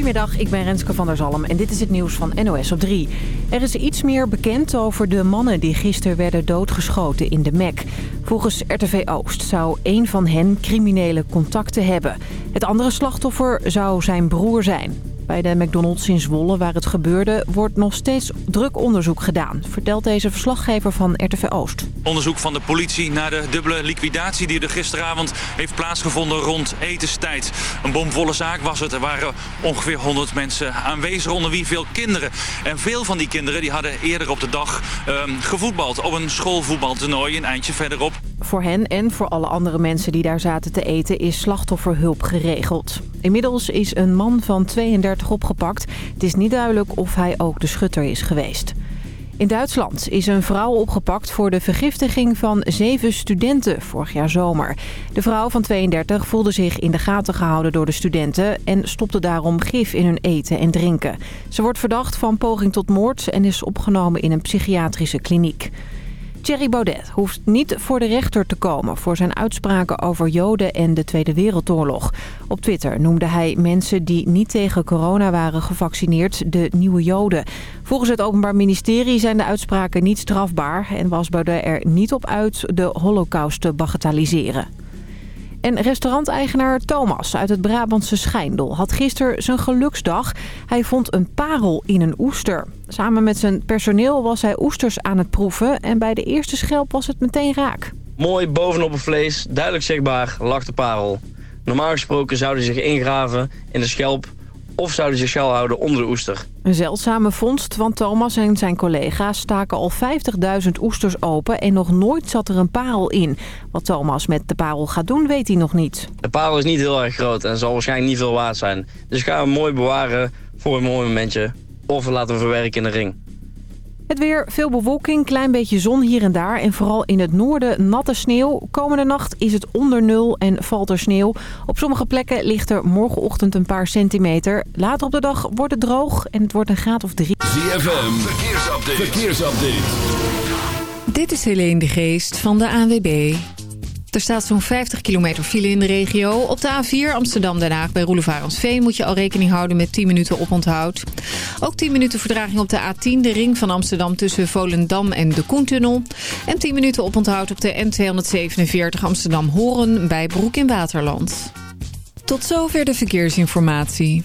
Goedemiddag, ik ben Renske van der Zalm en dit is het nieuws van NOS op 3. Er is iets meer bekend over de mannen die gisteren werden doodgeschoten in de Mek. Volgens RTV Oost zou één van hen criminele contacten hebben. Het andere slachtoffer zou zijn broer zijn. Bij de McDonald's in Zwolle, waar het gebeurde, wordt nog steeds druk onderzoek gedaan, vertelt deze verslaggever van RTV Oost. Onderzoek van de politie naar de dubbele liquidatie die er gisteravond heeft plaatsgevonden rond etenstijd. Een bomvolle zaak was het. Er waren ongeveer 100 mensen aanwezig, onder wie veel kinderen. En veel van die kinderen die hadden eerder op de dag ehm, gevoetbald op een schoolvoetbaltoernooi een eindje verderop. Voor hen en voor alle andere mensen die daar zaten te eten is slachtofferhulp geregeld. Inmiddels is een man van 32 opgepakt. Het is niet duidelijk of hij ook de schutter is geweest. In Duitsland is een vrouw opgepakt voor de vergiftiging van zeven studenten vorig jaar zomer. De vrouw van 32 voelde zich in de gaten gehouden door de studenten... en stopte daarom gif in hun eten en drinken. Ze wordt verdacht van poging tot moord en is opgenomen in een psychiatrische kliniek. Thierry Baudet hoeft niet voor de rechter te komen voor zijn uitspraken over Joden en de Tweede Wereldoorlog. Op Twitter noemde hij mensen die niet tegen corona waren gevaccineerd de nieuwe Joden. Volgens het Openbaar Ministerie zijn de uitspraken niet strafbaar en was Baudet er niet op uit de holocaust te bagatelliseren. En restauranteigenaar Thomas uit het Brabantse Schijndel had gisteren zijn geluksdag. Hij vond een parel in een oester. Samen met zijn personeel was hij oesters aan het proeven en bij de eerste schelp was het meteen raak. Mooi bovenop het vlees, duidelijk zichtbaar, lag de parel. Normaal gesproken zouden ze zich ingraven in de schelp of zouden ze schuil houden onder de oester. Een zeldzame vondst, want Thomas en zijn collega's staken al 50.000 oesters open en nog nooit zat er een parel in. Wat Thomas met de parel gaat doen, weet hij nog niet. De parel is niet heel erg groot en zal waarschijnlijk niet veel waard zijn. Dus ik ga hem mooi bewaren voor een mooi momentje. Of we laten hem verwerken in de ring. Het weer, veel bewolking, klein beetje zon hier en daar. En vooral in het noorden natte sneeuw. Komende nacht is het onder nul en valt er sneeuw. Op sommige plekken ligt er morgenochtend een paar centimeter. Later op de dag wordt het droog en het wordt een graad of drie. ZFM, verkeersupdate. verkeersupdate. Dit is Helene de Geest van de ANWB. Er staat zo'n 50 kilometer file in de regio. Op de A4 Amsterdam-Den Haag bij Roelevarensveen moet je al rekening houden met 10 minuten oponthoud. Ook 10 minuten verdraging op de A10, de ring van Amsterdam tussen Volendam en de Koentunnel. En 10 minuten oponthoud op de N247 Amsterdam-Horen bij Broek in Waterland. Tot zover de verkeersinformatie.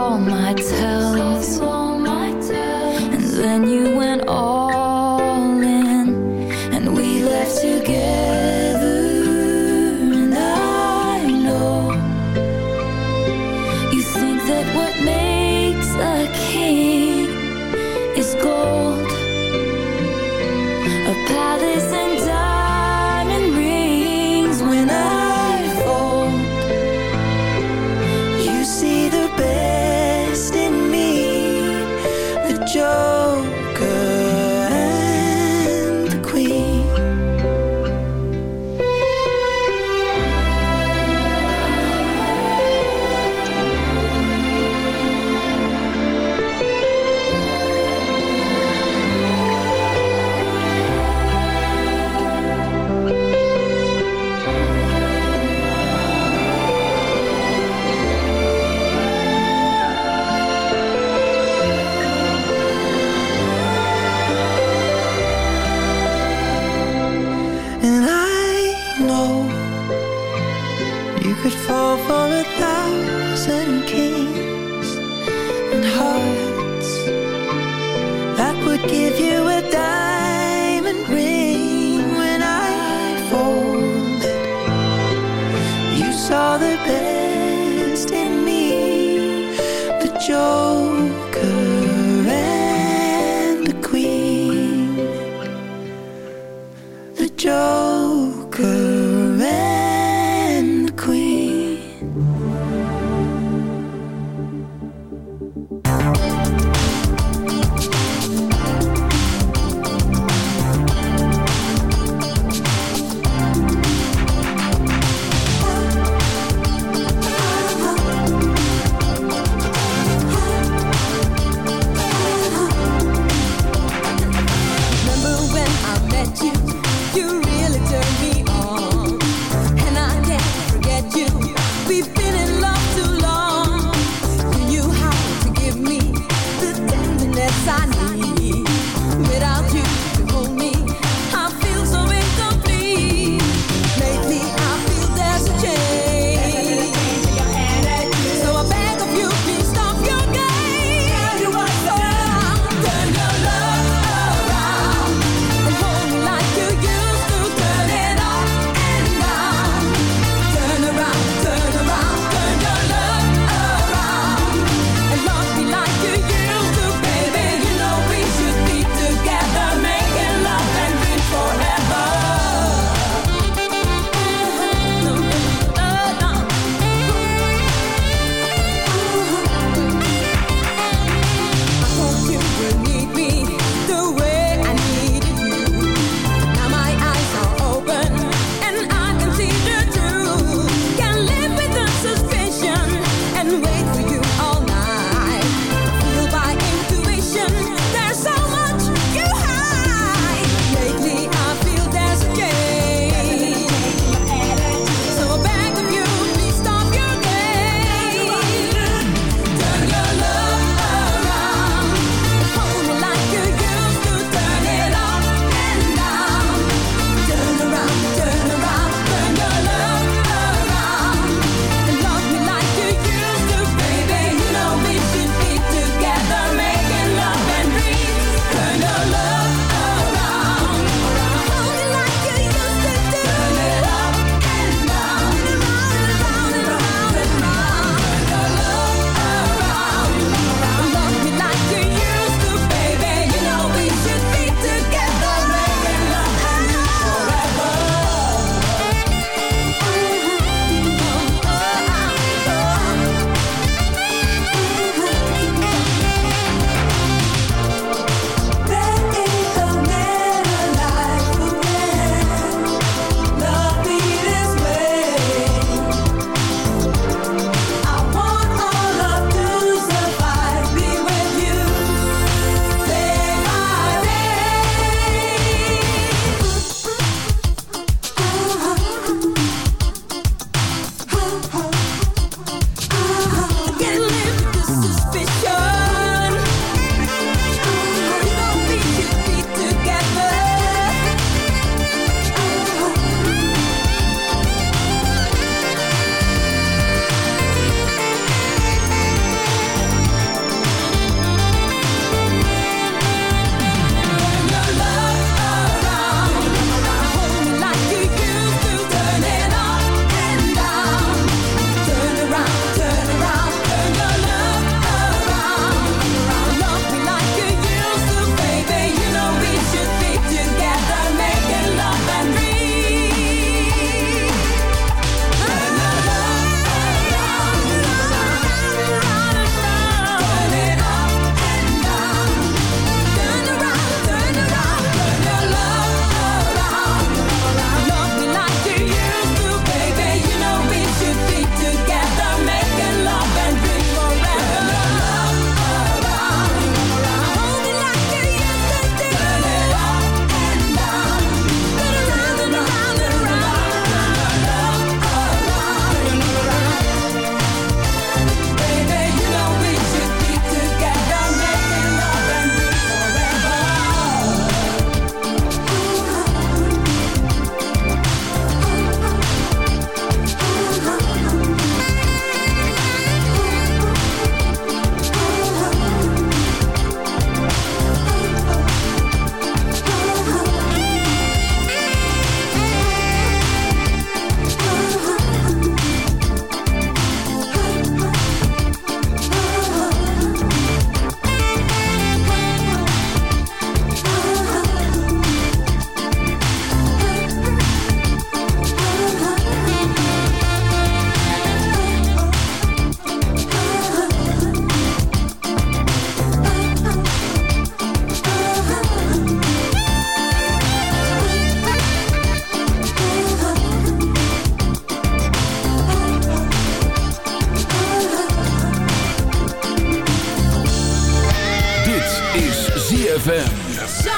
the best in me, the Joker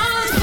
Cause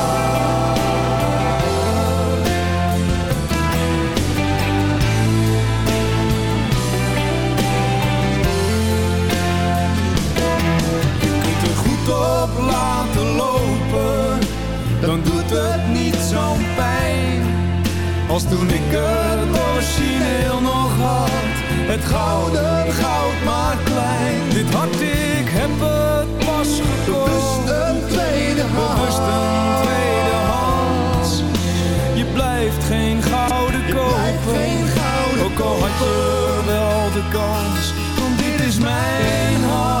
Als toen ik het origineel nog had. Het gouden goud maar klein. Dit hart ik heb het pas gekocht. Bewust een tweede hand. Bewust een tweede hand. Je blijft geen gouden kopen geen gouden Ook al had je wel de kans. Want dit is mijn hart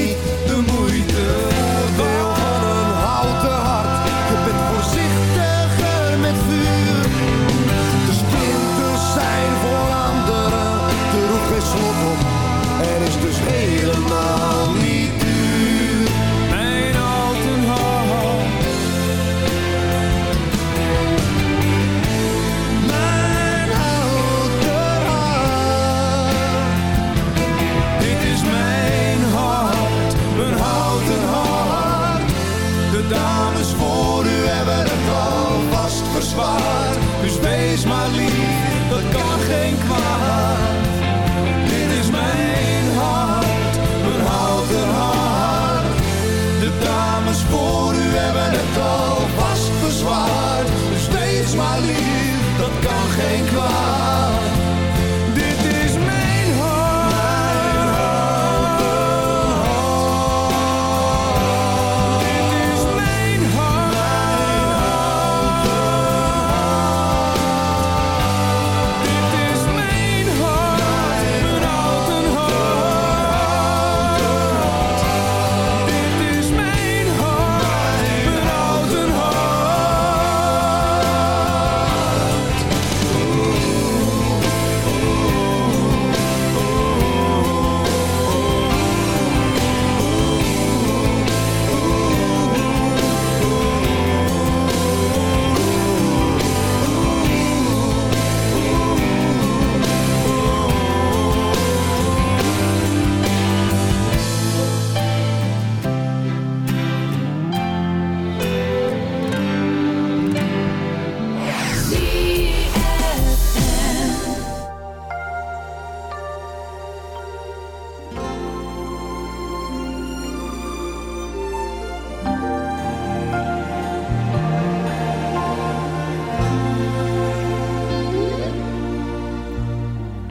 freedom of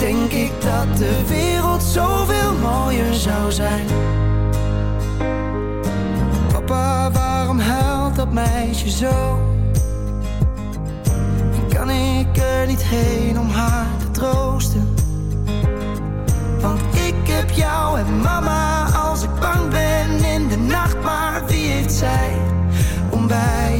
Denk ik dat de wereld zoveel mooier zou zijn. Papa, waarom huilt dat meisje zo? Kan ik er niet heen om haar te troosten? Want ik heb jou en mama als ik bang ben in de nacht. Maar wie heeft zij om bij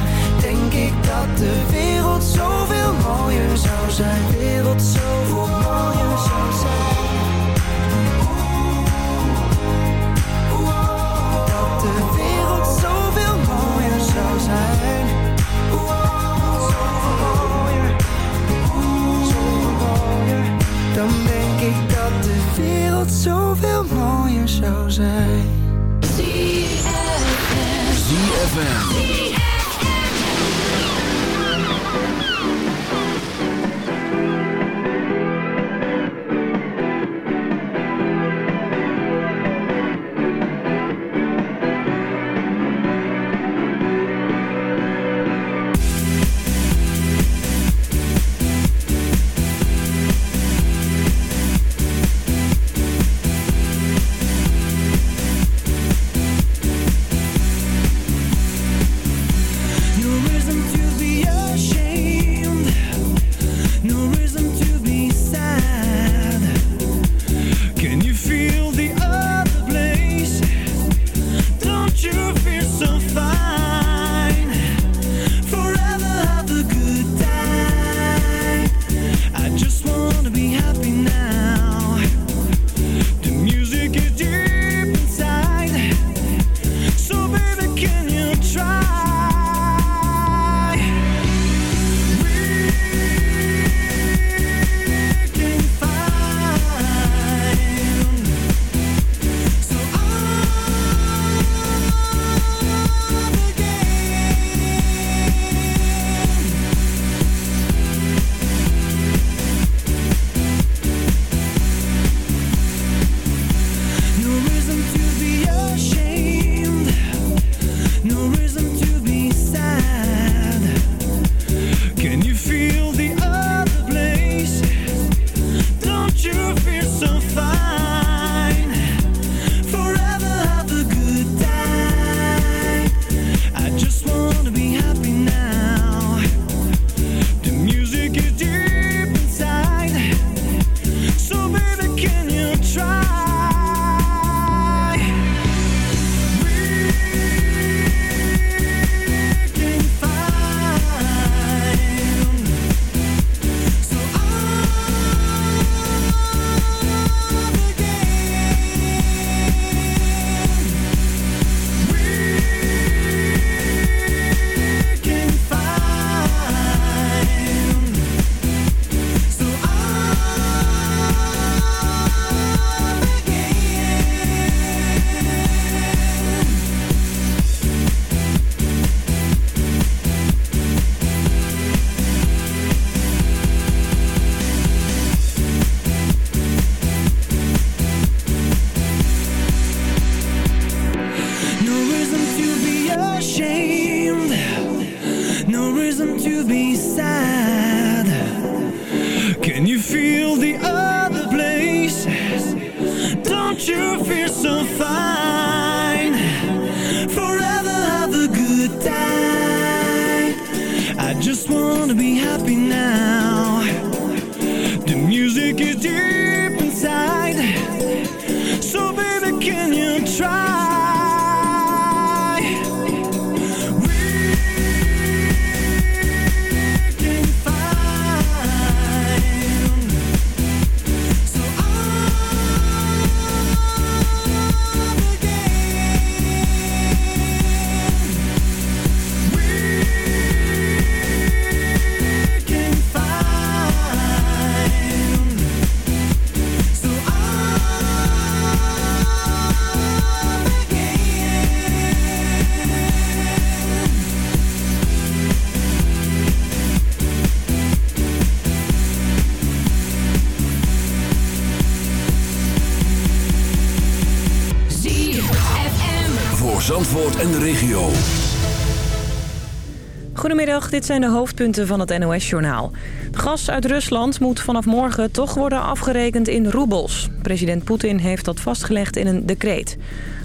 Dit zijn de hoofdpunten van het NOS-journaal. Gas uit Rusland moet vanaf morgen toch worden afgerekend in roebels. President Poetin heeft dat vastgelegd in een decreet.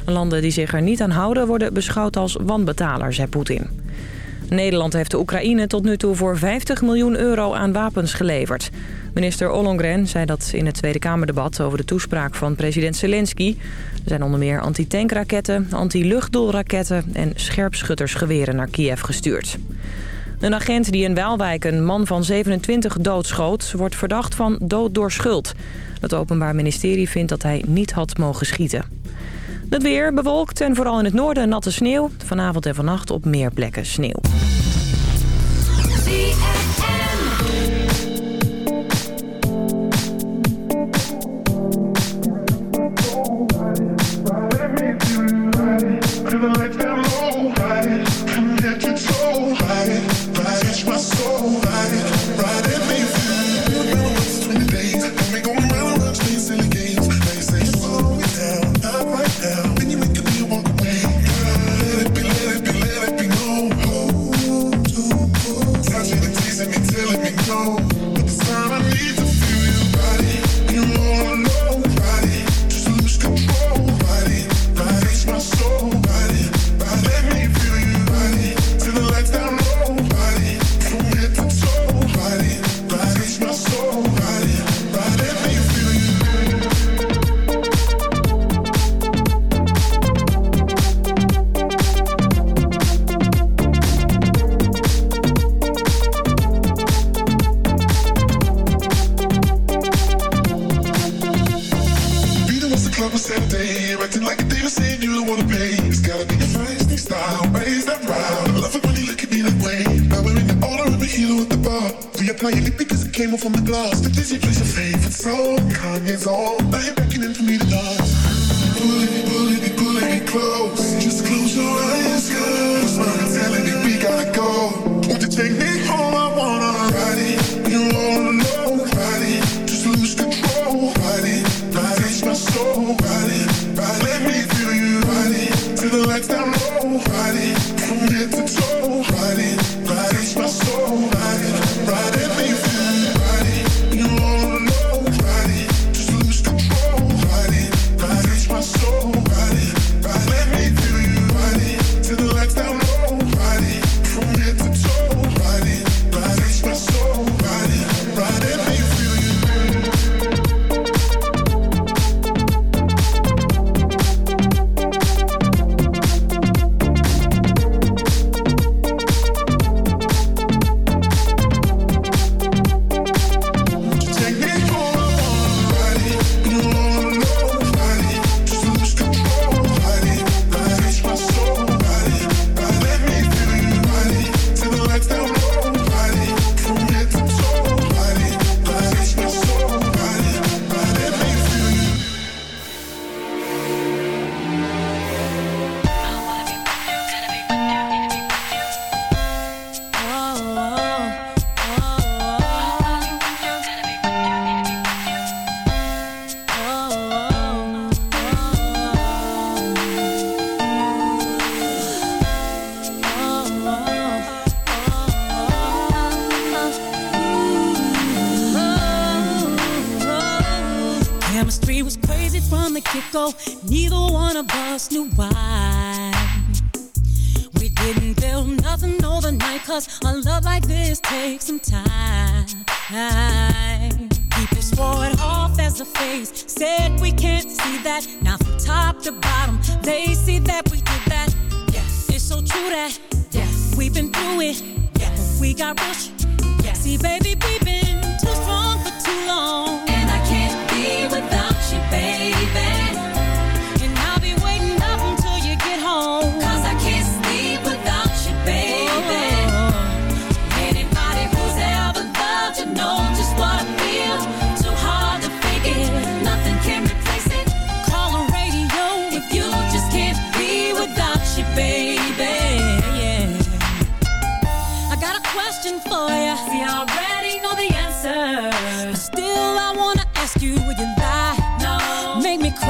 Landen die zich er niet aan houden worden beschouwd als wanbetaler, zei Poetin. Nederland heeft de Oekraïne tot nu toe voor 50 miljoen euro aan wapens geleverd. Minister Ollongren zei dat in het Tweede Kamerdebat over de toespraak van president Zelensky. Er zijn onder meer anti-tankraketten, anti-luchtdoelraketten en scherpschuttersgeweren naar Kiev gestuurd. Een agent die in Waalwijk een man van 27 doodschoot... wordt verdacht van dood door schuld. Het Openbaar Ministerie vindt dat hij niet had mogen schieten. Het weer bewolkt en vooral in het noorden natte sneeuw. Vanavond en vannacht op meer plekken sneeuw.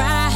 Try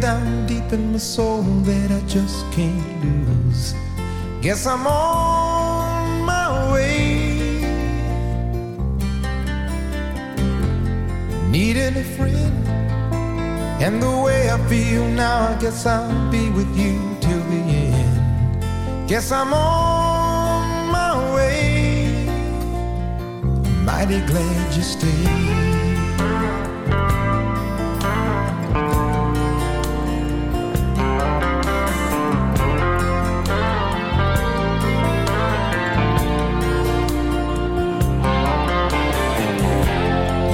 Down deep in my soul that I just can't lose. Guess I'm on my way. Needing a friend, and the way I feel now, I guess I'll be with you till the end. Guess I'm on my way. Mighty glad you stayed.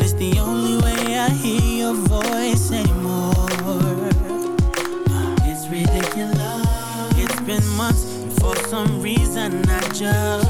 But it's the only way I hear your voice anymore. It's ridiculous. It's been months, and for some reason I just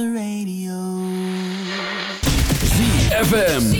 the radio. ZFM.